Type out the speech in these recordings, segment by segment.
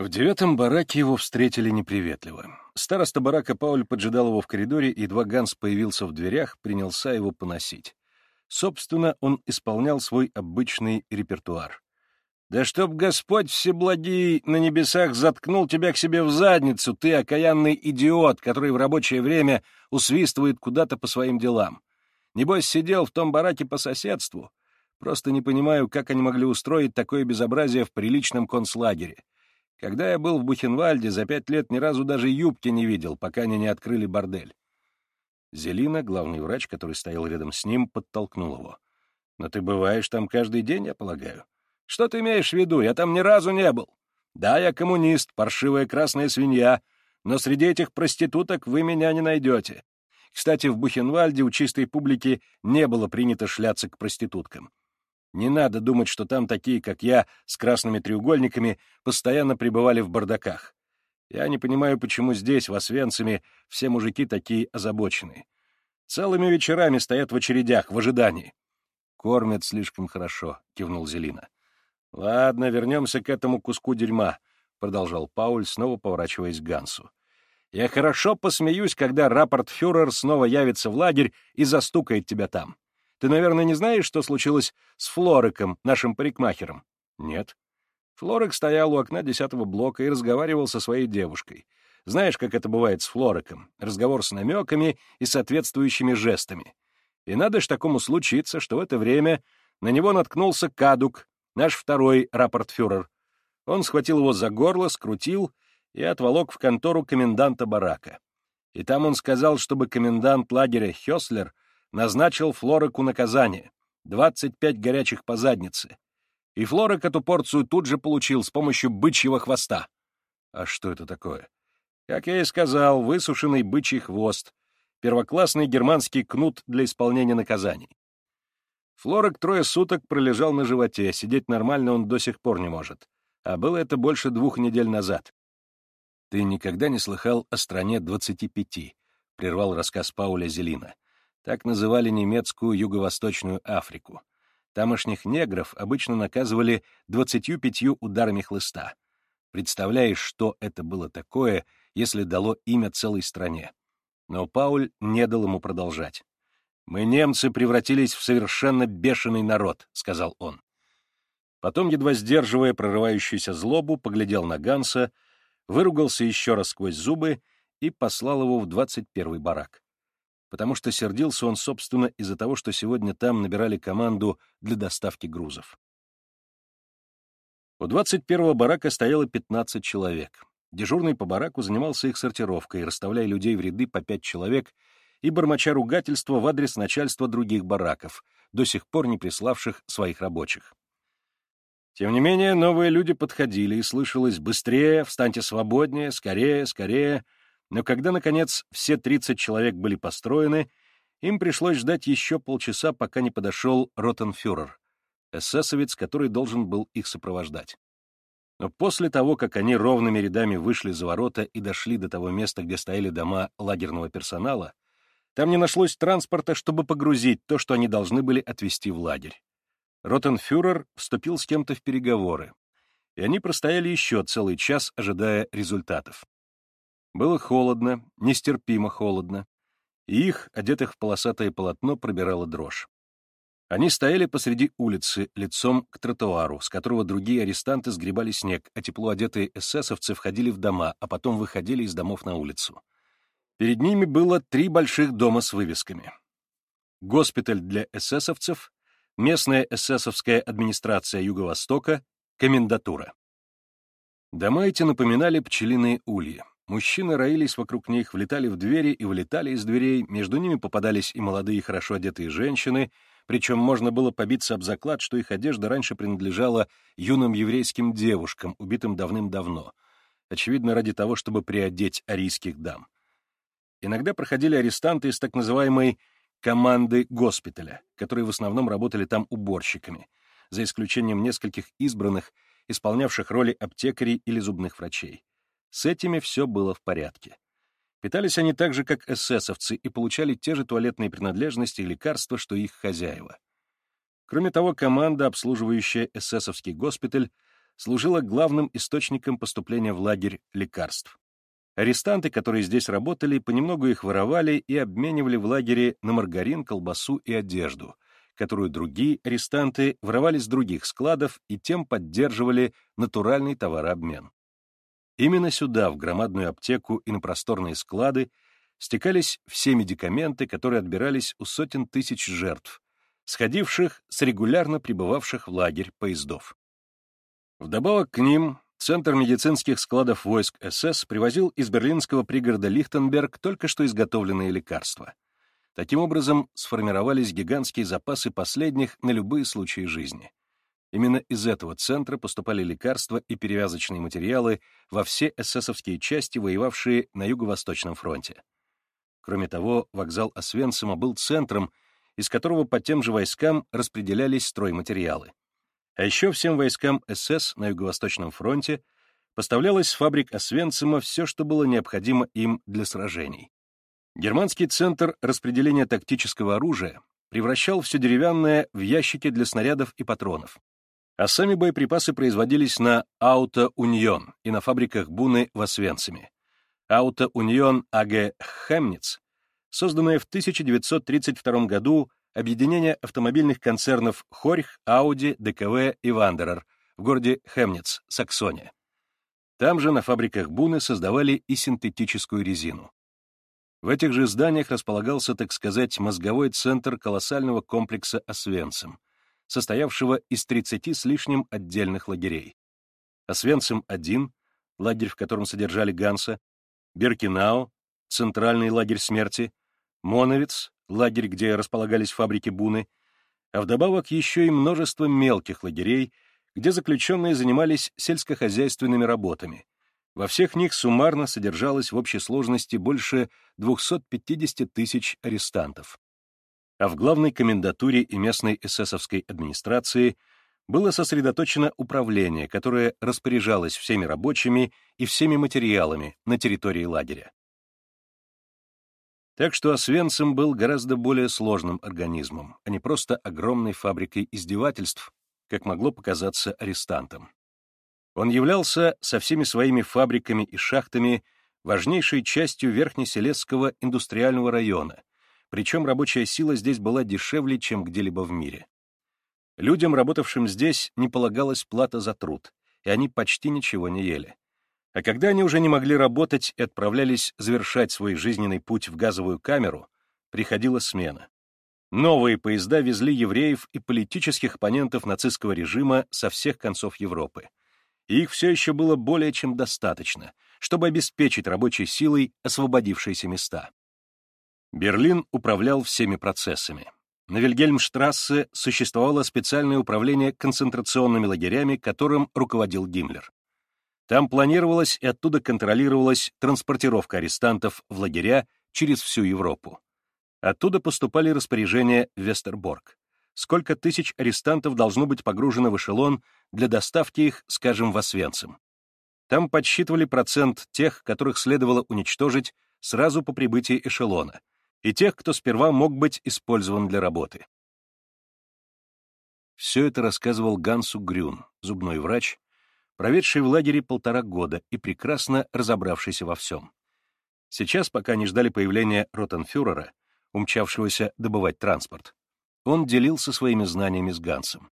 В девятом бараке его встретили неприветливо. Староста барака Пауль поджидал его в коридоре, и едва Ганс появился в дверях, принялся его поносить. Собственно, он исполнял свой обычный репертуар. «Да чтоб Господь Всеблагий на небесах заткнул тебя к себе в задницу, ты окаянный идиот, который в рабочее время усвистывает куда-то по своим делам. Небось, сидел в том бараке по соседству. Просто не понимаю, как они могли устроить такое безобразие в приличном концлагере. Когда я был в Бухенвальде, за пять лет ни разу даже юбки не видел, пока они не открыли бордель. Зелина, главный врач, который стоял рядом с ним, подтолкнул его. «Но ты бываешь там каждый день, я полагаю?» «Что ты имеешь в виду? Я там ни разу не был. Да, я коммунист, паршивая красная свинья, но среди этих проституток вы меня не найдете. Кстати, в Бухенвальде у чистой публики не было принято шляться к проституткам. Не надо думать, что там такие, как я, с красными треугольниками, постоянно пребывали в бардаках. Я не понимаю, почему здесь, в Освенциме, все мужики такие озабоченные. Целыми вечерами стоят в очередях, в ожидании. «Кормят слишком хорошо», — кивнул Зелина. «Ладно, вернемся к этому куску дерьма», — продолжал Пауль, снова поворачиваясь к Гансу. «Я хорошо посмеюсь, когда рапорт-фюрер снова явится в лагерь и застукает тебя там. Ты, наверное, не знаешь, что случилось с Флориком, нашим парикмахером? Нет. Флорик стоял у окна десятого блока и разговаривал со своей девушкой. Знаешь, как это бывает с Флориком? Разговор с намеками и соответствующими жестами. И надо ж такому случиться, что в это время на него наткнулся Кадук, наш второй рапортфюрер. Он схватил его за горло, скрутил и отволок в контору коменданта барака. И там он сказал, чтобы комендант лагеря Хёслер назначил Флореку наказание — 25 горячих по заднице. И Флорек эту порцию тут же получил с помощью бычьего хвоста. А что это такое? Как я и сказал, высушенный бычий хвост, первоклассный германский кнут для исполнения наказаний. Флорек трое суток пролежал на животе, сидеть нормально он до сих пор не может. А было это больше двух недель назад. «Ты никогда не слыхал о стране 25?» — прервал рассказ Пауля Зелина. Так называли немецкую Юго-Восточную Африку. Тамошних негров обычно наказывали 25 ударами хлыста. Представляешь, что это было такое, если дало имя целой стране. Но Пауль не дал ему продолжать. «Мы, немцы, превратились в совершенно бешеный народ», — сказал он. Потом, едва сдерживая прорывающуюся злобу, поглядел на Ганса, выругался еще раз сквозь зубы и послал его в двадцать первый барак потому что сердился он, собственно, из-за того, что сегодня там набирали команду для доставки грузов. У 21-го барака стояло 15 человек. Дежурный по бараку занимался их сортировкой, расставляя людей в ряды по пять человек и бормоча ругательства в адрес начальства других бараков, до сих пор не приславших своих рабочих. Тем не менее, новые люди подходили, и слышалось «быстрее», «встаньте свободнее», «скорее», «скорее», но когда, наконец, все 30 человек были построены, им пришлось ждать еще полчаса, пока не подошел ротенфюрер, эсэсовец, который должен был их сопровождать. Но после того, как они ровными рядами вышли за ворота и дошли до того места, где стояли дома лагерного персонала, там не нашлось транспорта, чтобы погрузить то, что они должны были отвезти в лагерь. Ротенфюрер вступил с кем-то в переговоры, и они простояли еще целый час, ожидая результатов. Было холодно, нестерпимо холодно, и их, одетых в полосатое полотно, пробирала дрожь. Они стояли посреди улицы, лицом к тротуару, с которого другие арестанты сгребали снег, а тепло одетые эсэсовцы входили в дома, а потом выходили из домов на улицу. Перед ними было три больших дома с вывесками. Госпиталь для эсэсовцев, местная эсэсовская администрация Юго-Востока, комендатура. Дома эти напоминали пчелиные ульи. Мужчины роились вокруг них, влетали в двери и вылетали из дверей, между ними попадались и молодые хорошо одетые женщины, причем можно было побиться об заклад, что их одежда раньше принадлежала юным еврейским девушкам, убитым давным-давно, очевидно, ради того, чтобы приодеть арийских дам. Иногда проходили арестанты из так называемой команды госпиталя, которые в основном работали там уборщиками, за исключением нескольких избранных, исполнявших роли аптекарей или зубных врачей. С этими все было в порядке. Питались они так же, как эсэсовцы, и получали те же туалетные принадлежности и лекарства, что их хозяева. Кроме того, команда, обслуживающая эсэсовский госпиталь, служила главным источником поступления в лагерь лекарств. Арестанты, которые здесь работали, понемногу их воровали и обменивали в лагере на маргарин, колбасу и одежду, которую другие арестанты воровали с других складов и тем поддерживали натуральный товарообмен. Именно сюда, в громадную аптеку и на просторные склады, стекались все медикаменты, которые отбирались у сотен тысяч жертв, сходивших с регулярно прибывавших в лагерь поездов. Вдобавок к ним Центр медицинских складов войск СС привозил из берлинского пригорода Лихтенберг только что изготовленные лекарства. Таким образом, сформировались гигантские запасы последних на любые случаи жизни. Именно из этого центра поступали лекарства и перевязочные материалы во все эсэсовские части, воевавшие на Юго-Восточном фронте. Кроме того, вокзал Освенцима был центром, из которого по тем же войскам распределялись стройматериалы. А еще всем войскам СС на Юго-Восточном фронте поставлялось с фабрик Освенцима все, что было необходимо им для сражений. Германский центр распределения тактического оружия превращал все деревянное в ящики для снарядов и патронов. А сами боеприпасы производились на Ауто Уньон и на фабриках Буны в Освенциме. Ауто Уньон АГ Хемниц, созданная в 1932 году объединение автомобильных концернов Хорьх, Ауди, ДКВ и Вандерер в городе Хемниц, Саксония. Там же на фабриках Буны создавали и синтетическую резину. В этих же зданиях располагался, так сказать, мозговой центр колоссального комплекса Освенцим, состоявшего из 30 с лишним отдельных лагерей. Освенцим-1, лагерь, в котором содержали Ганса, Беркинау, центральный лагерь смерти, Моновиц, лагерь, где располагались фабрики Буны, а вдобавок еще и множество мелких лагерей, где заключенные занимались сельскохозяйственными работами. Во всех них суммарно содержалось в общей сложности больше 250 тысяч арестантов. А в главной комендатуре и местной эсэсовской администрации было сосредоточено управление, которое распоряжалось всеми рабочими и всеми материалами на территории лагеря. Так что Освенцим был гораздо более сложным организмом, а не просто огромной фабрикой издевательств, как могло показаться арестантам. Он являлся со всеми своими фабриками и шахтами важнейшей частью Верхнеселесского индустриального района, причем рабочая сила здесь была дешевле, чем где-либо в мире. Людям, работавшим здесь, не полагалась плата за труд, и они почти ничего не ели. А когда они уже не могли работать и отправлялись завершать свой жизненный путь в газовую камеру, приходила смена. Новые поезда везли евреев и политических оппонентов нацистского режима со всех концов Европы. И их все еще было более чем достаточно, чтобы обеспечить рабочей силой освободившиеся места. Берлин управлял всеми процессами. На Вильгельмштрассе существовало специальное управление концентрационными лагерями, которым руководил Гиммлер. Там планировалась и оттуда контролировалась транспортировка арестантов в лагеря через всю Европу. Оттуда поступали распоряжения в Вестерборг. Сколько тысяч арестантов должно быть погружено в эшелон для доставки их, скажем, в Освенцим. Там подсчитывали процент тех, которых следовало уничтожить сразу по прибытии эшелона, и тех, кто сперва мог быть использован для работы. Все это рассказывал Гансу Грюн, зубной врач, проведший в лагере полтора года и прекрасно разобравшийся во всем. Сейчас, пока не ждали появления ротенфюрера, умчавшегося добывать транспорт, он делился своими знаниями с Гансом.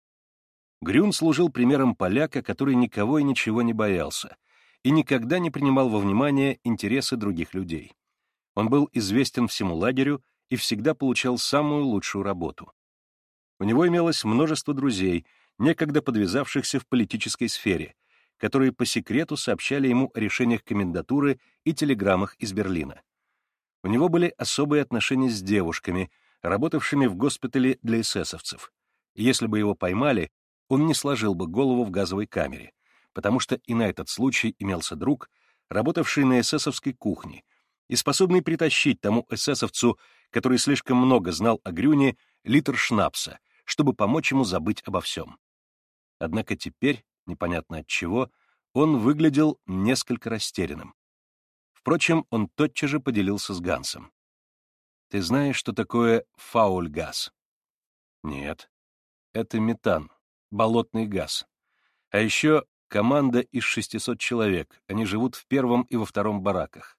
Грюн служил примером поляка, который никого и ничего не боялся, и никогда не принимал во внимание интересы других людей. Он был известен всему лагерю и всегда получал самую лучшую работу. У него имелось множество друзей, некогда подвязавшихся в политической сфере, которые по секрету сообщали ему о решениях комендатуры и телеграммах из Берлина. У него были особые отношения с девушками, работавшими в госпитале для эсэсовцев. Если бы его поймали, он не сложил бы голову в газовой камере, потому что и на этот случай имелся друг, работавший на эсэсовской кухне, и способный притащить тому эсэсовцу, который слишком много знал о Грюне, литр шнапса, чтобы помочь ему забыть обо всем. Однако теперь непонятно от чего, он выглядел несколько растерянным. Впрочем, он тотчас же поделился с Гансом. «Ты знаешь, что такое фаульгаз?» «Нет. Это метан, болотный газ. А еще команда из 600 человек, они живут в первом и во втором бараках.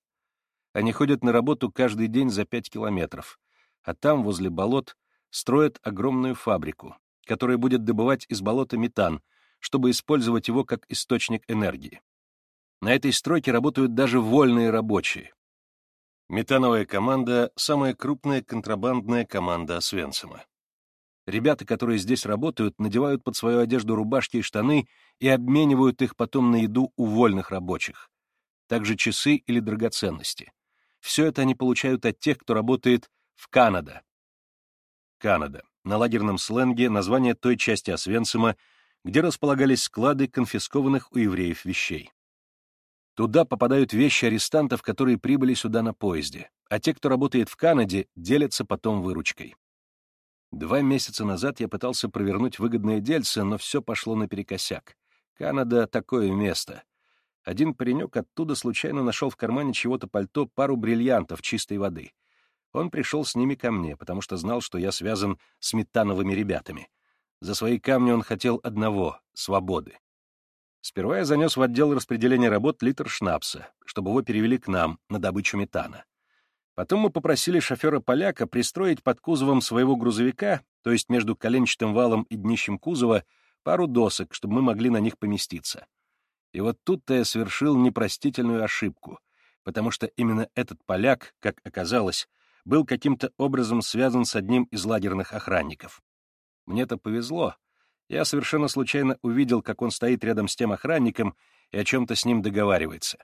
Они ходят на работу каждый день за 5 километров, а там, возле болот, строят огромную фабрику, которая будет добывать из болота метан, чтобы использовать его как источник энергии. На этой стройке работают даже вольные рабочие. Метановая команда — самая крупная контрабандная команда Освенцима. Ребята, которые здесь работают, надевают под свою одежду рубашки и штаны и обменивают их потом на еду у вольных рабочих. Также часы или драгоценности. Все это они получают от тех, кто работает в Канада. Канада. На лагерном сленге название той части Освенцима, где располагались склады конфискованных у евреев вещей. Туда попадают вещи арестантов, которые прибыли сюда на поезде, а те, кто работает в Канаде, делятся потом выручкой. Два месяца назад я пытался провернуть выгодное дельце, но все пошло наперекосяк. Канада — такое место. Один паренек оттуда случайно нашел в кармане чего-то пальто пару бриллиантов чистой воды. Он пришел с ними ко мне, потому что знал, что я связан с метановыми ребятами. За свои камни он хотел одного — свободы. Сперва я занес в отдел распределения работ литр шнапса, чтобы его перевели к нам на добычу метана. Потом мы попросили шофера-поляка пристроить под кузовом своего грузовика, то есть между коленчатым валом и днищем кузова, пару досок, чтобы мы могли на них поместиться. И вот тут-то я совершил непростительную ошибку, потому что именно этот поляк, как оказалось, был каким-то образом связан с одним из лагерных охранников. Мне-то повезло, я совершенно случайно увидел, как он стоит рядом с тем охранником и о чем-то с ним договаривается.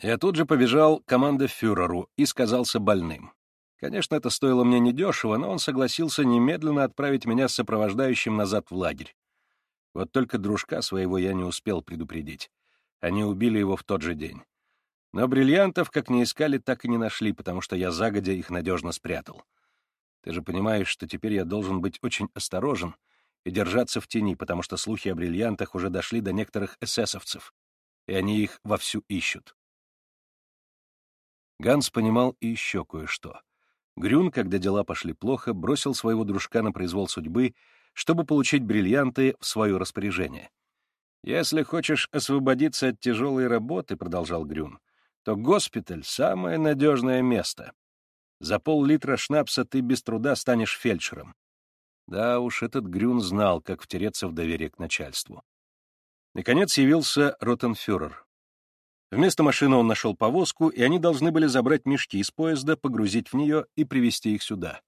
Я тут же побежал к командофюреру и сказался больным. Конечно, это стоило мне недешево, но он согласился немедленно отправить меня с сопровождающим назад в лагерь. Вот только дружка своего я не успел предупредить. Они убили его в тот же день. Но бриллиантов, как ни искали, так и не нашли, потому что я загодя их надежно спрятал. Ты же понимаешь, что теперь я должен быть очень осторожен — и держаться в тени, потому что слухи о бриллиантах уже дошли до некоторых эсэсовцев, и они их вовсю ищут. Ганс понимал и еще кое-что. Грюн, когда дела пошли плохо, бросил своего дружка на произвол судьбы, чтобы получить бриллианты в свое распоряжение. «Если хочешь освободиться от тяжелой работы, — продолжал Грюн, — то госпиталь — самое надежное место. За пол-литра шнапса ты без труда станешь фельдшером. Да уж, этот Грюн знал, как втереться в доверие к начальству. Наконец явился ротенфюрер. Вместо машины он нашел повозку, и они должны были забрать мешки из поезда, погрузить в нее и привезти их сюда.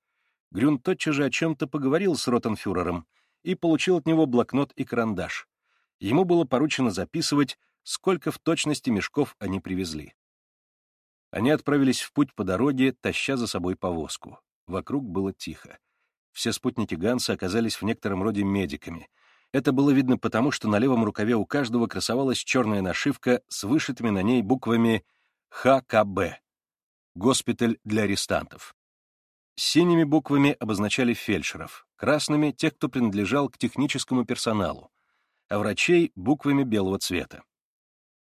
Грюн тотчас же о чем-то поговорил с ротенфюрером и получил от него блокнот и карандаш. Ему было поручено записывать, сколько в точности мешков они привезли. Они отправились в путь по дороге, таща за собой повозку. Вокруг было тихо. Все спутники Ганса оказались в некотором роде медиками. Это было видно потому, что на левом рукаве у каждого красовалась черная нашивка с вышитыми на ней буквами ХКБ — госпиталь для арестантов. Синими буквами обозначали фельдшеров, красными — тех, кто принадлежал к техническому персоналу, а врачей — буквами белого цвета.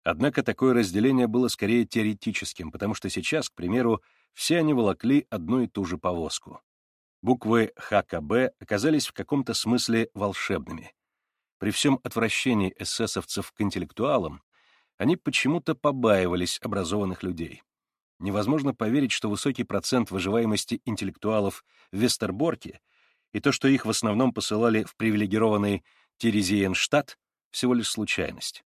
Однако такое разделение было скорее теоретическим, потому что сейчас, к примеру, все они волокли одну и ту же повозку. Буквы ХКБ оказались в каком-то смысле волшебными. При всем отвращении эсэсовцев к интеллектуалам, они почему-то побаивались образованных людей. Невозможно поверить, что высокий процент выживаемости интеллектуалов в Вестерборке и то, что их в основном посылали в привилегированный Терезиенштадт, всего лишь случайность.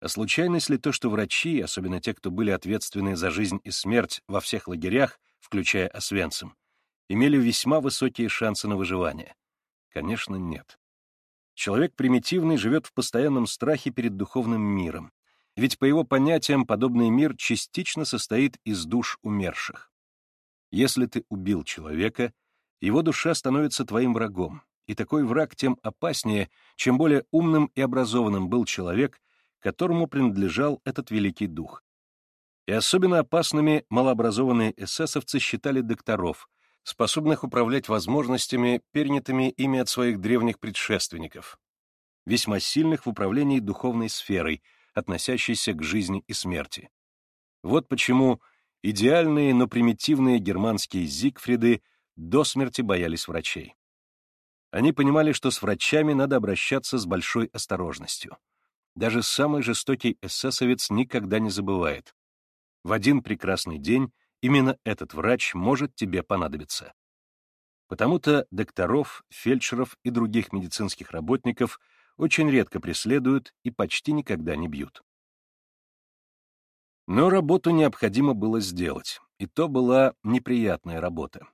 А случайность ли то, что врачи, особенно те, кто были ответственны за жизнь и смерть во всех лагерях, включая Освенцим, имели весьма высокие шансы на выживание? Конечно, нет. Человек примитивный живет в постоянном страхе перед духовным миром, ведь по его понятиям подобный мир частично состоит из душ умерших. Если ты убил человека, его душа становится твоим врагом, и такой враг тем опаснее, чем более умным и образованным был человек, которому принадлежал этот великий дух. И особенно опасными малообразованные эсэсовцы считали докторов, способных управлять возможностями, перенятыми ими от своих древних предшественников, весьма сильных в управлении духовной сферой, относящейся к жизни и смерти. Вот почему идеальные, но примитивные германские Зигфриды до смерти боялись врачей. Они понимали, что с врачами надо обращаться с большой осторожностью. Даже самый жестокий эсэсовец никогда не забывает. В один прекрасный день именно этот врач может тебе понадобиться. Потому-то докторов, фельдшеров и других медицинских работников очень редко преследуют и почти никогда не бьют. Но работу необходимо было сделать, и то была неприятная работа.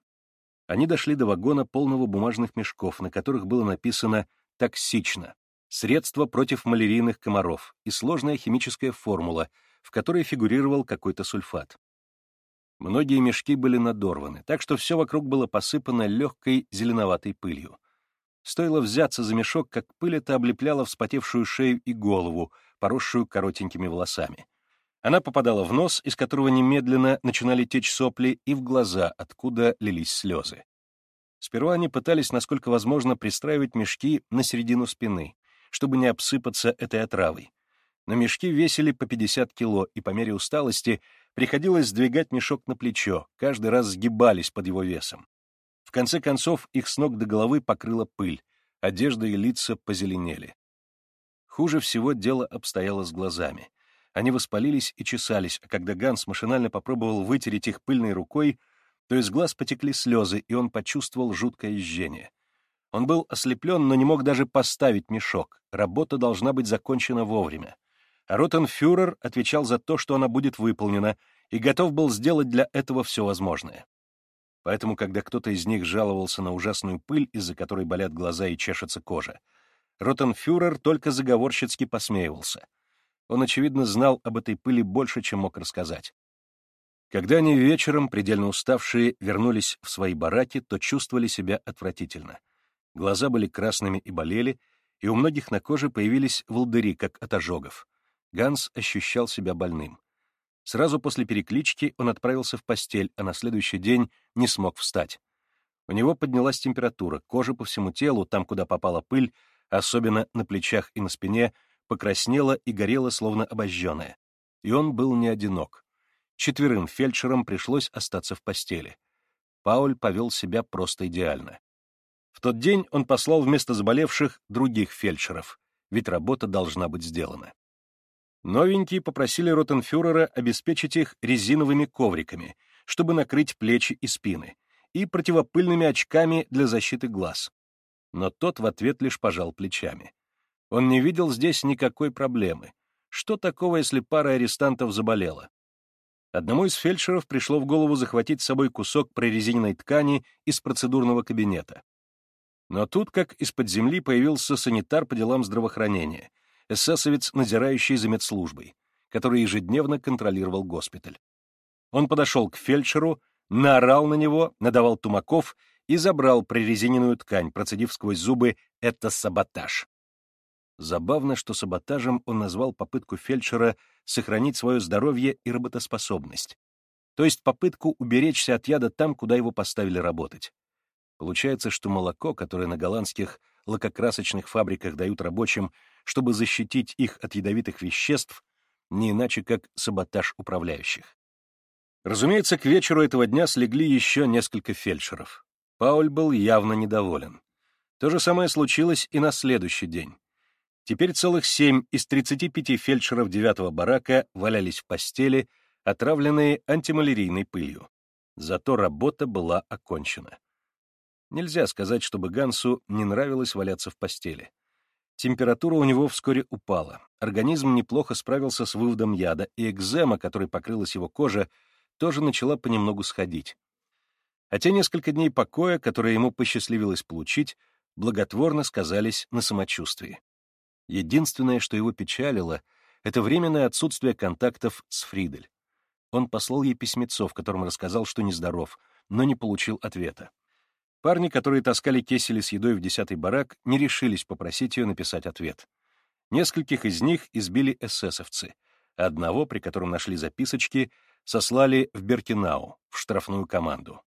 Они дошли до вагона полного бумажных мешков, на которых было написано «токсично», средство против малярийных комаров и сложная химическая формула, в которой фигурировал какой-то сульфат. Многие мешки были надорваны, так что все вокруг было посыпано легкой зеленоватой пылью. Стоило взяться за мешок, как пыль эта облепляла вспотевшую шею и голову, поросшую коротенькими волосами. Она попадала в нос, из которого немедленно начинали течь сопли, и в глаза, откуда лились слезы. Сперва они пытались, насколько возможно, пристраивать мешки на середину спины, чтобы не обсыпаться этой отравой. Но мешки весили по 50 кило, и по мере усталости приходилось сдвигать мешок на плечо, каждый раз сгибались под его весом. Конце концов, их с ног до головы покрыла пыль, одежда и лица позеленели. Хуже всего дело обстояло с глазами. Они воспалились и чесались, а когда Ганс машинально попробовал вытереть их пыльной рукой, то из глаз потекли слезы, и он почувствовал жуткое жжение. Он был ослеплен, но не мог даже поставить мешок. Работа должна быть закончена вовремя. А Ротенфюрер отвечал за то, что она будет выполнена, и готов был сделать для этого все возможное. Поэтому, когда кто-то из них жаловался на ужасную пыль, из-за которой болят глаза и чешется кожа, Ротенфюрер только заговорщицки посмеивался. Он, очевидно, знал об этой пыли больше, чем мог рассказать. Когда они вечером, предельно уставшие, вернулись в свои бараки, то чувствовали себя отвратительно — Глаза были красными и болели, и у многих на коже появились волдыри, как от ожогов. Ганс ощущал себя больным. Сразу после переклички он отправился в постель, а на следующий день не смог встать. У него поднялась температура, кожа по всему телу, там, куда попала пыль, особенно на плечах и на спине, покраснела и горела, словно обожженная. И он был не одинок. Четверым фельдшерам пришлось остаться в постели. Пауль повел себя просто идеально. В тот день он послал вместо заболевших других фельдшеров, ведь работа должна быть сделана. Новенькие попросили ротенфюрера обеспечить их резиновыми ковриками, чтобы накрыть плечи и спины, и противопыльными очками для защиты глаз. Но тот в ответ лишь пожал плечами. Он не видел здесь никакой проблемы. Что такого, если пара арестантов заболела? Одному из фельдшеров пришло в голову захватить с собой кусок прорезиненной ткани из процедурного кабинета. Но тут, как из-под земли, появился санитар по делам здравоохранения, эсэсовец, надзирающий за медслужбой, который ежедневно контролировал госпиталь. Он подошел к фельдшеру, наорал на него, надавал тумаков и забрал прорезиненную ткань, процедив сквозь зубы «это саботаж». Забавно, что саботажем он назвал попытку фельдшера сохранить свое здоровье и работоспособность, то есть попытку уберечься от яда там, куда его поставили работать. Получается, что молоко, которое на голландских лакокрасочных фабриках дают рабочим, чтобы защитить их от ядовитых веществ, не иначе как саботаж управляющих. Разумеется, к вечеру этого дня слегли еще несколько фельдшеров. Пауль был явно недоволен. То же самое случилось и на следующий день. Теперь целых семь из 35 фельдшеров девятого барака валялись в постели, отравленные антималярийной пылью. Зато работа была окончена. Нельзя сказать, чтобы Гансу не нравилось валяться в постели. Температура у него вскоре упала, организм неплохо справился с выводом яда, и экзема, которой покрылась его кожа, тоже начала понемногу сходить. А те несколько дней покоя, которые ему посчастливилось получить, благотворно сказались на самочувствии. Единственное, что его печалило, это временное отсутствие контактов с Фридель. Он послал ей письмецо, в котором рассказал, что нездоров, но не получил ответа. Парни, которые таскали кесели с едой в десятый барак, не решились попросить ее написать ответ. Нескольких из них избили эсэсовцы, одного, при котором нашли записочки, сослали в Бертинау, в штрафную команду.